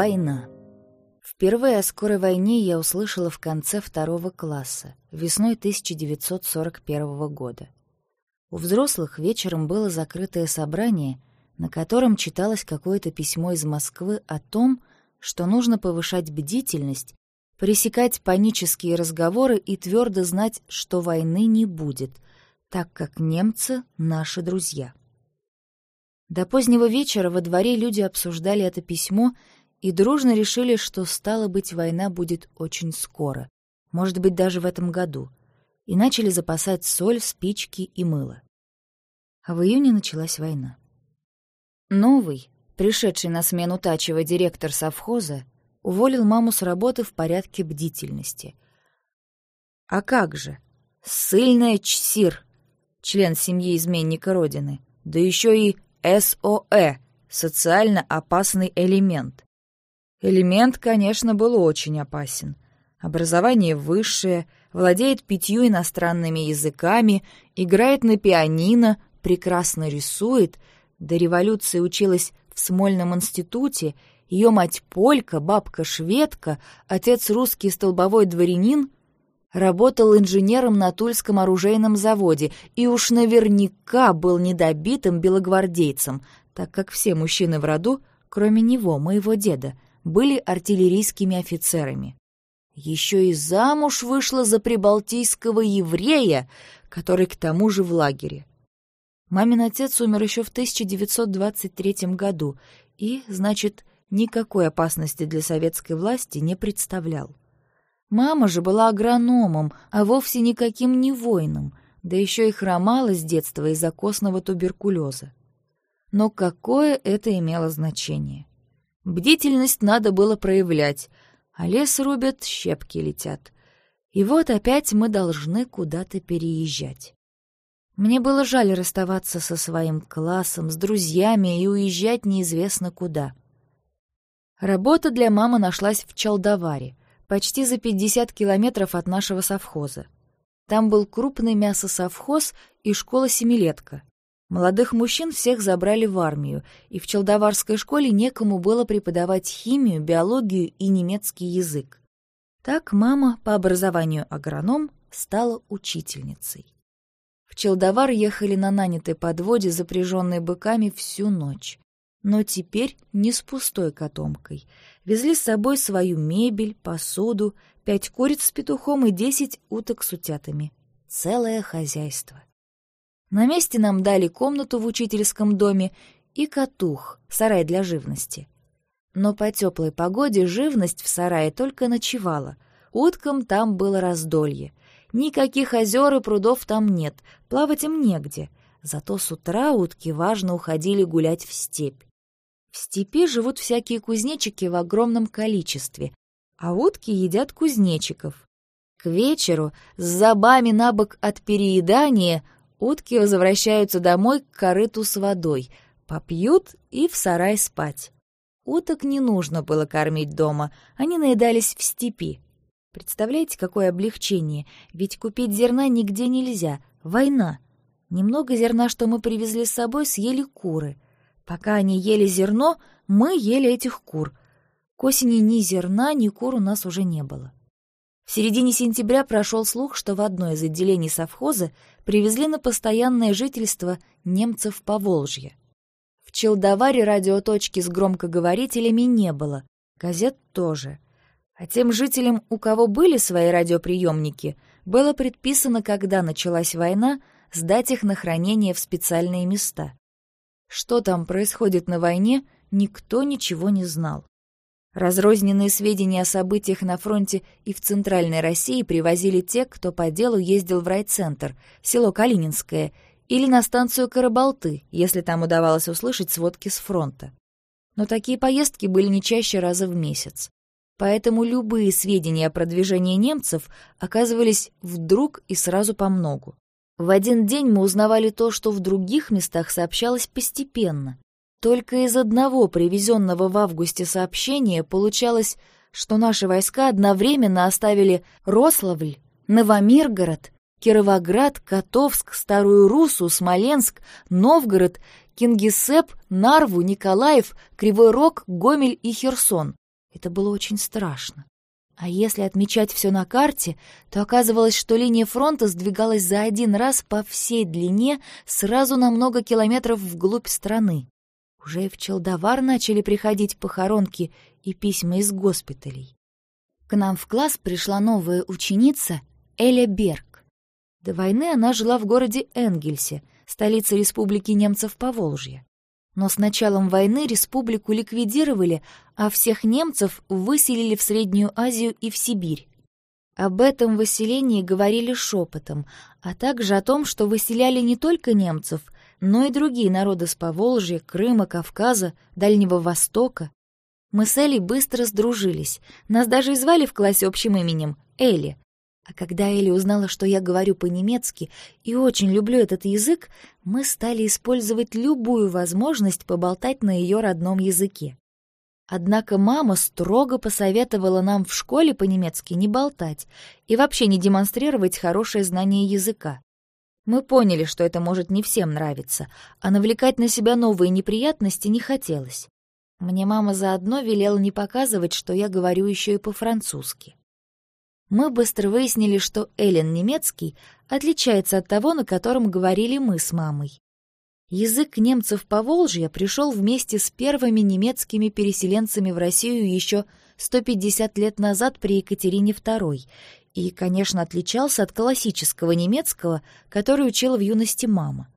Война. Впервые о скорой войне я услышала в конце второго класса, весной 1941 года. У взрослых вечером было закрытое собрание, на котором читалось какое-то письмо из Москвы о том, что нужно повышать бдительность, пресекать панические разговоры и твердо знать, что войны не будет, так как немцы — наши друзья. До позднего вечера во дворе люди обсуждали это письмо и дружно решили, что, стало быть, война будет очень скоро, может быть, даже в этом году, и начали запасать соль, спички и мыло. А в июне началась война. Новый, пришедший на смену Тачева директор совхоза, уволил маму с работы в порядке бдительности. А как же? Сыльная Чсир, член семьи изменника Родины, да еще и СОЭ, социально опасный элемент. Элемент, конечно, был очень опасен. Образование высшее, владеет пятью иностранными языками, играет на пианино, прекрасно рисует, до революции училась в Смольном институте, ее мать полька, бабка шведка, отец русский столбовой дворянин, работал инженером на Тульском оружейном заводе и уж наверняка был недобитым белогвардейцем, так как все мужчины в роду, кроме него, моего деда, были артиллерийскими офицерами. Еще и замуж вышла за прибалтийского еврея, который к тому же в лагере. Мамин отец умер еще в 1923 году и, значит, никакой опасности для советской власти не представлял. Мама же была агрономом, а вовсе никаким не воином, да еще и хромала с детства из-за костного туберкулеза. Но какое это имело значение? Бдительность надо было проявлять, а лес рубят, щепки летят. И вот опять мы должны куда-то переезжать. Мне было жаль расставаться со своим классом, с друзьями и уезжать неизвестно куда. Работа для мамы нашлась в Чалдаваре, почти за 50 километров от нашего совхоза. Там был крупный мясосовхоз и школа-семилетка. Молодых мужчин всех забрали в армию, и в Челдоварской школе некому было преподавать химию, биологию и немецкий язык. Так мама, по образованию агроном, стала учительницей. В Челдовар ехали на нанятой подводе, запряженной быками, всю ночь. Но теперь не с пустой котомкой. Везли с собой свою мебель, посуду, пять куриц с петухом и десять уток с утятами. Целое хозяйство. На месте нам дали комнату в учительском доме и катух, сарай для живности. Но по теплой погоде живность в сарае только ночевала. Уткам там было раздолье. Никаких озер и прудов там нет, плавать им негде. Зато с утра утки важно уходили гулять в степь. В степи живут всякие кузнечики в огромном количестве, а утки едят кузнечиков. К вечеру с зубами на бок от переедания Утки возвращаются домой к корыту с водой, попьют и в сарай спать. Уток не нужно было кормить дома, они наедались в степи. Представляете, какое облегчение, ведь купить зерна нигде нельзя, война. Немного зерна, что мы привезли с собой, съели куры. Пока они ели зерно, мы ели этих кур. К осени ни зерна, ни кур у нас уже не было. В середине сентября прошел слух, что в одно из отделений совхоза привезли на постоянное жительство немцев по Волжье. В Челдоваре радиоточки с громкоговорителями не было, газет тоже. А тем жителям, у кого были свои радиоприемники, было предписано, когда началась война, сдать их на хранение в специальные места. Что там происходит на войне, никто ничего не знал. Разрозненные сведения о событиях на фронте и в Центральной России привозили те, кто по делу ездил в райцентр, село Калининское, или на станцию Карабалты, если там удавалось услышать сводки с фронта. Но такие поездки были не чаще раза в месяц. Поэтому любые сведения о продвижении немцев оказывались вдруг и сразу по многу. В один день мы узнавали то, что в других местах сообщалось постепенно, только из одного привезенного в августе сообщения получалось, что наши войска одновременно оставили Рославль, Новомиргород, Кировоград, Котовск, Старую Русу, Смоленск, Новгород, Кингисепп, Нарву, Николаев, Кривой Рог, Гомель и Херсон. Это было очень страшно. А если отмечать все на карте, то оказывалось, что линия фронта сдвигалась за один раз по всей длине сразу на много километров вглубь страны. Уже и в Челдовар начали приходить похоронки и письма из госпиталей. К нам в класс пришла новая ученица Эля Берг. До войны она жила в городе Энгельсе, столице Республики немцев Поволжья. Но с началом войны республику ликвидировали, а всех немцев выселили в Среднюю Азию и в Сибирь. Об этом выселении говорили шепотом, а также о том, что выселяли не только немцев, но и другие народы с Поволжья, Крыма, Кавказа, Дальнего Востока. Мы с Элей быстро сдружились, нас даже и звали в классе общим именем — Элли. А когда Элли узнала, что я говорю по-немецки и очень люблю этот язык, мы стали использовать любую возможность поболтать на ее родном языке. Однако мама строго посоветовала нам в школе по-немецки не болтать и вообще не демонстрировать хорошее знание языка. Мы поняли, что это может не всем нравиться, а навлекать на себя новые неприятности не хотелось. Мне мама заодно велела не показывать, что я говорю еще и по-французски. Мы быстро выяснили, что Эллен немецкий отличается от того, на котором говорили мы с мамой. Язык немцев по Волжье пришел вместе с первыми немецкими переселенцами в Россию еще 150 лет назад при Екатерине II и, конечно, отличался от классического немецкого, который учила в юности мама.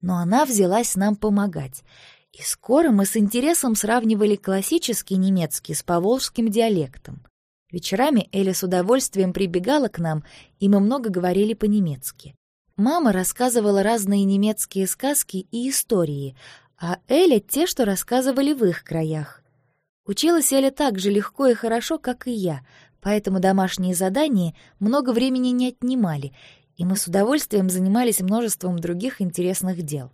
Но она взялась нам помогать, и скоро мы с интересом сравнивали классический немецкий с поволжским диалектом. Вечерами Эля с удовольствием прибегала к нам, и мы много говорили по-немецки. Мама рассказывала разные немецкие сказки и истории, а Эля — те, что рассказывали в их краях. Училась Эля так же легко и хорошо, как и я, поэтому домашние задания много времени не отнимали, и мы с удовольствием занимались множеством других интересных дел.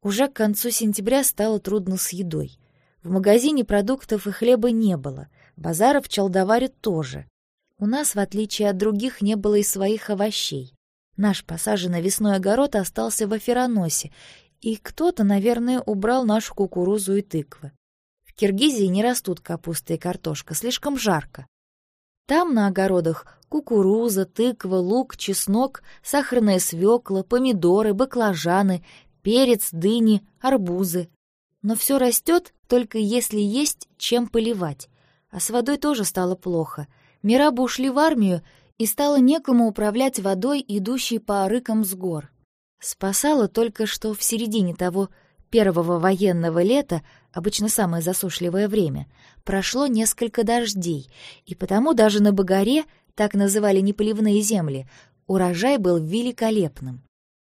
Уже к концу сентября стало трудно с едой. В магазине продуктов и хлеба не было, базара в Чалдоваре тоже. У нас, в отличие от других, не было и своих овощей. Наш посаженный весной огород остался в Афероносе, и кто-то, наверное, убрал нашу кукурузу и тыквы. В Киргизии не растут капуста и картошка, слишком жарко. Там на огородах кукуруза, тыква, лук, чеснок, сахарная свекла, помидоры, баклажаны, перец, дыни, арбузы. Но все растет только если есть чем поливать. А с водой тоже стало плохо. Мирабы ушли в армию, и стало некому управлять водой, идущей по арыкам с гор. Спасало только, что в середине того первого военного лета, обычно самое засушливое время, прошло несколько дождей, и потому даже на Багаре, так называли неполивные земли, урожай был великолепным.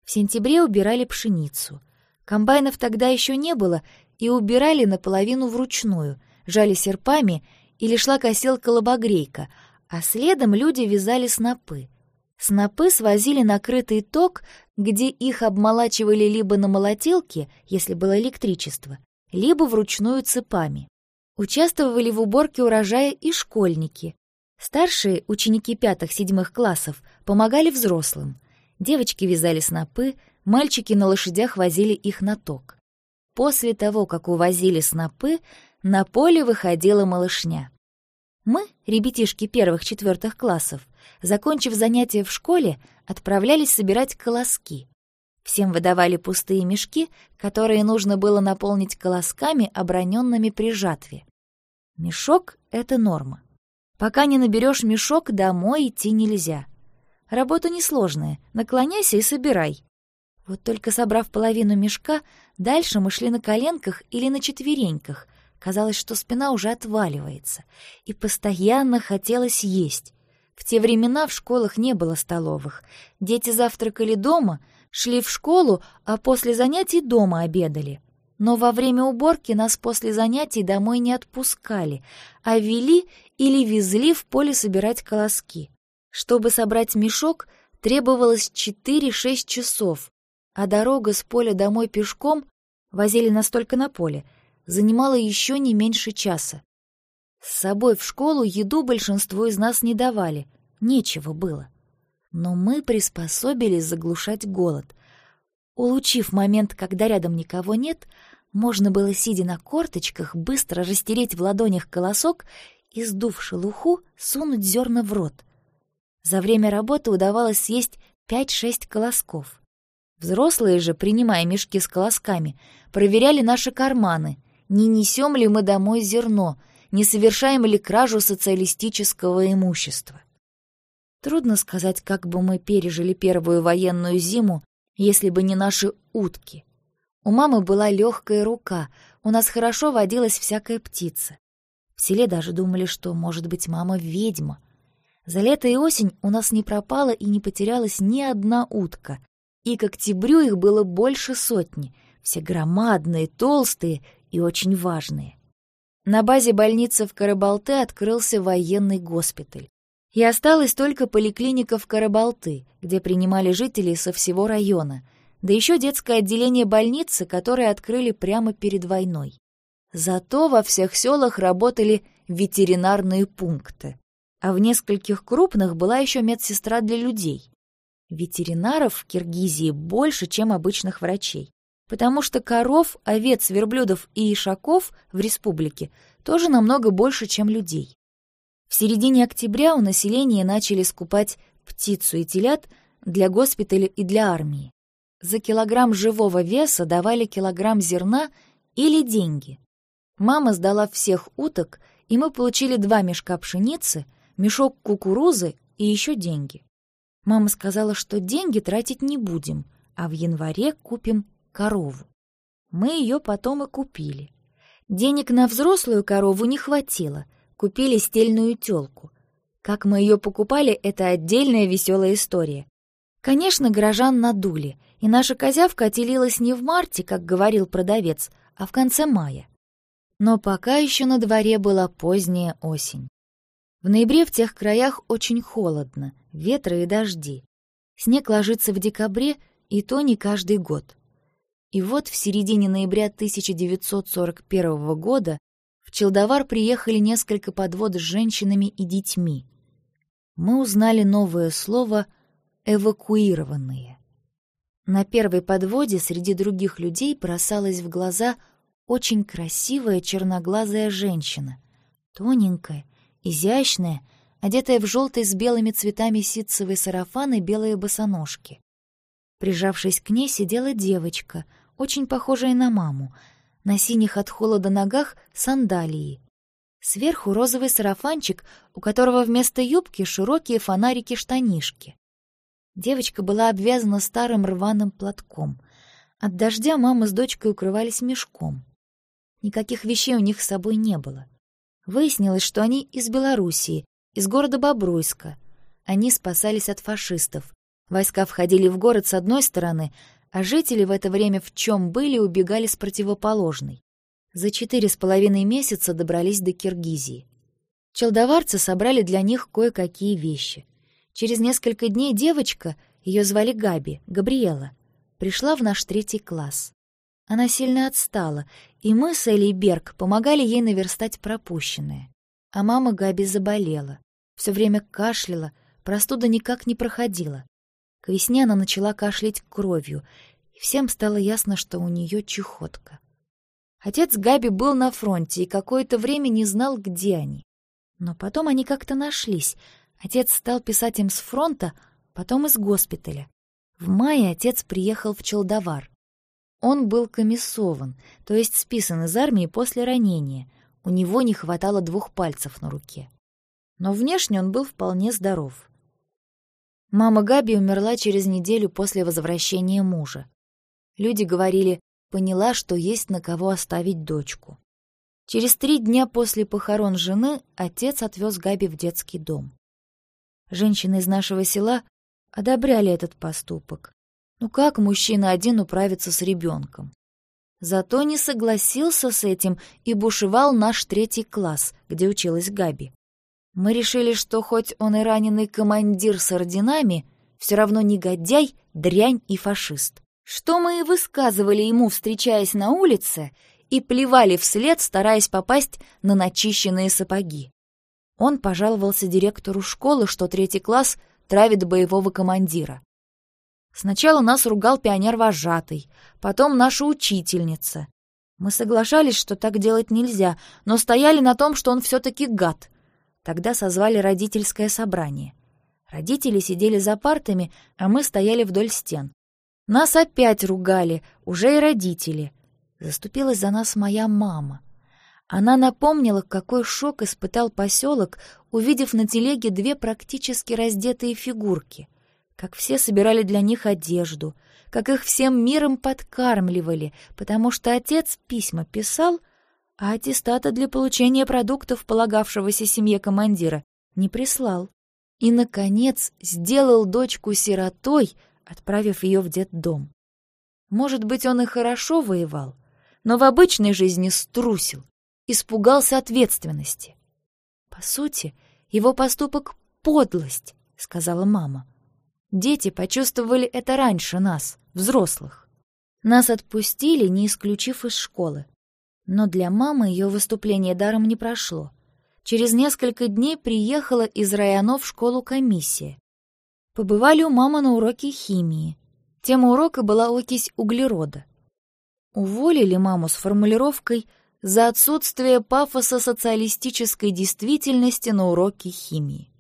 В сентябре убирали пшеницу. Комбайнов тогда еще не было, и убирали наполовину вручную, жали серпами или шла косилка-лобогрейка, а следом люди вязали снопы. Снопы свозили на крытый ток, где их обмолачивали либо на молотилке, если было электричество, либо вручную цепами. Участвовали в уборке урожая и школьники. Старшие, ученики пятых-седьмых классов, помогали взрослым. Девочки вязали снопы, мальчики на лошадях возили их на ток. После того, как увозили снопы, на поле выходила малышня. Мы, ребятишки первых-четвертых классов, закончив занятия в школе, отправлялись собирать колоски. Всем выдавали пустые мешки, которые нужно было наполнить колосками, оброненными при жатве. Мешок — это норма. Пока не наберешь мешок, домой идти нельзя. Работа несложная, наклоняйся и собирай. Вот только собрав половину мешка, дальше мы шли на коленках или на четвереньках, Казалось, что спина уже отваливается, и постоянно хотелось есть. В те времена в школах не было столовых. Дети завтракали дома, шли в школу, а после занятий дома обедали. Но во время уборки нас после занятий домой не отпускали, а вели или везли в поле собирать колоски. Чтобы собрать мешок, требовалось 4-6 часов, а дорога с поля домой пешком возили настолько на поле — занимала еще не меньше часа. С собой в школу еду большинство из нас не давали, нечего было. Но мы приспособились заглушать голод. Улучив момент, когда рядом никого нет, можно было, сидя на корточках, быстро растереть в ладонях колосок и, сдув шелуху, сунуть зерна в рот. За время работы удавалось съесть пять-шесть колосков. Взрослые же, принимая мешки с колосками, проверяли наши карманы, не несем ли мы домой зерно, не совершаем ли кражу социалистического имущества. Трудно сказать, как бы мы пережили первую военную зиму, если бы не наши утки. У мамы была легкая рука, у нас хорошо водилась всякая птица. В селе даже думали, что, может быть, мама ведьма. За лето и осень у нас не пропала и не потерялась ни одна утка, и к октябрю их было больше сотни, все громадные, толстые и очень важные. На базе больницы в Карабалте открылся военный госпиталь. И осталась только поликлиника в Карабалты, где принимали жителей со всего района, да еще детское отделение больницы, которое открыли прямо перед войной. Зато во всех селах работали ветеринарные пункты, а в нескольких крупных была еще медсестра для людей. Ветеринаров в Киргизии больше, чем обычных врачей, потому что коров, овец, верблюдов и ишаков в республике тоже намного больше, чем людей. В середине октября у населения начали скупать птицу и телят для госпиталя и для армии. За килограмм живого веса давали килограмм зерна или деньги. Мама сдала всех уток, и мы получили два мешка пшеницы, мешок кукурузы и еще деньги. Мама сказала, что деньги тратить не будем, а в январе купим корову. Мы ее потом и купили. Денег на взрослую корову не хватило, купили стельную тёлку. Как мы ее покупали, это отдельная веселая история. Конечно, горожан надули, и наша козявка отелилась не в марте, как говорил продавец, а в конце мая. Но пока еще на дворе была поздняя осень. В ноябре в тех краях очень холодно, ветры и дожди. Снег ложится в декабре, и то не каждый год. И вот в середине ноября 1941 года Челдовар приехали несколько подвод с женщинами и детьми. Мы узнали новое слово «эвакуированные». На первой подводе среди других людей бросалась в глаза очень красивая черноглазая женщина, тоненькая, изящная, одетая в желтый с белыми цветами ситцевый сарафан и белые босоножки. Прижавшись к ней, сидела девочка — очень похожая на маму, на синих от холода ногах сандалии. Сверху розовый сарафанчик, у которого вместо юбки широкие фонарики-штанишки. Девочка была обвязана старым рваным платком. От дождя мама с дочкой укрывались мешком. Никаких вещей у них с собой не было. Выяснилось, что они из Белоруссии, из города Бобруйска. Они спасались от фашистов. Войска входили в город с одной стороны, а жители в это время в чем были, убегали с противоположной. За четыре с половиной месяца добрались до Киргизии. Челдоварцы собрали для них кое-какие вещи. Через несколько дней девочка, ее звали Габи, Габриэла, пришла в наш третий класс. Она сильно отстала, и мы с Элей Берг помогали ей наверстать пропущенное. А мама Габи заболела, все время кашляла, простуда никак не проходила. К весне она начала кашлять кровью, и всем стало ясно, что у нее чехотка. Отец Габи был на фронте и какое-то время не знал, где они. Но потом они как-то нашлись. Отец стал писать им с фронта, потом из госпиталя. В мае отец приехал в Челдовар. Он был комиссован, то есть списан из армии после ранения. У него не хватало двух пальцев на руке. Но внешне он был вполне здоров. Мама Габи умерла через неделю после возвращения мужа. Люди говорили, поняла, что есть на кого оставить дочку. Через три дня после похорон жены отец отвез Габи в детский дом. Женщины из нашего села одобряли этот поступок. Ну как мужчина один управится с ребенком? Зато не согласился с этим и бушевал наш третий класс, где училась Габи. Мы решили, что хоть он и раненый командир с орденами, все равно негодяй, дрянь и фашист. Что мы и высказывали ему, встречаясь на улице, и плевали вслед, стараясь попасть на начищенные сапоги. Он пожаловался директору школы, что третий класс травит боевого командира. Сначала нас ругал пионер-вожатый, потом наша учительница. Мы соглашались, что так делать нельзя, но стояли на том, что он все-таки гад — Тогда созвали родительское собрание. Родители сидели за партами, а мы стояли вдоль стен. Нас опять ругали, уже и родители. Заступилась за нас моя мама. Она напомнила, какой шок испытал поселок, увидев на телеге две практически раздетые фигурки. Как все собирали для них одежду, как их всем миром подкармливали, потому что отец письма писал, а аттестата для получения продуктов, полагавшегося семье командира, не прислал. И, наконец, сделал дочку сиротой, отправив ее в детдом. Может быть, он и хорошо воевал, но в обычной жизни струсил, испугался ответственности. По сути, его поступок — подлость, — сказала мама. Дети почувствовали это раньше нас, взрослых. Нас отпустили, не исключив из школы. Но для мамы ее выступление даром не прошло. Через несколько дней приехала из районов в школу комиссия. Побывали у мамы на уроке химии. Тема урока была окись углерода. Уволили маму с формулировкой за отсутствие пафоса социалистической действительности на уроке химии.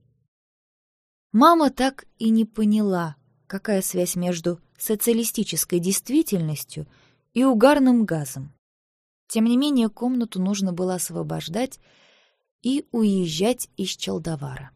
Мама так и не поняла, какая связь между социалистической действительностью и угарным газом. Тем не менее, комнату нужно было освобождать и уезжать из Челдовара.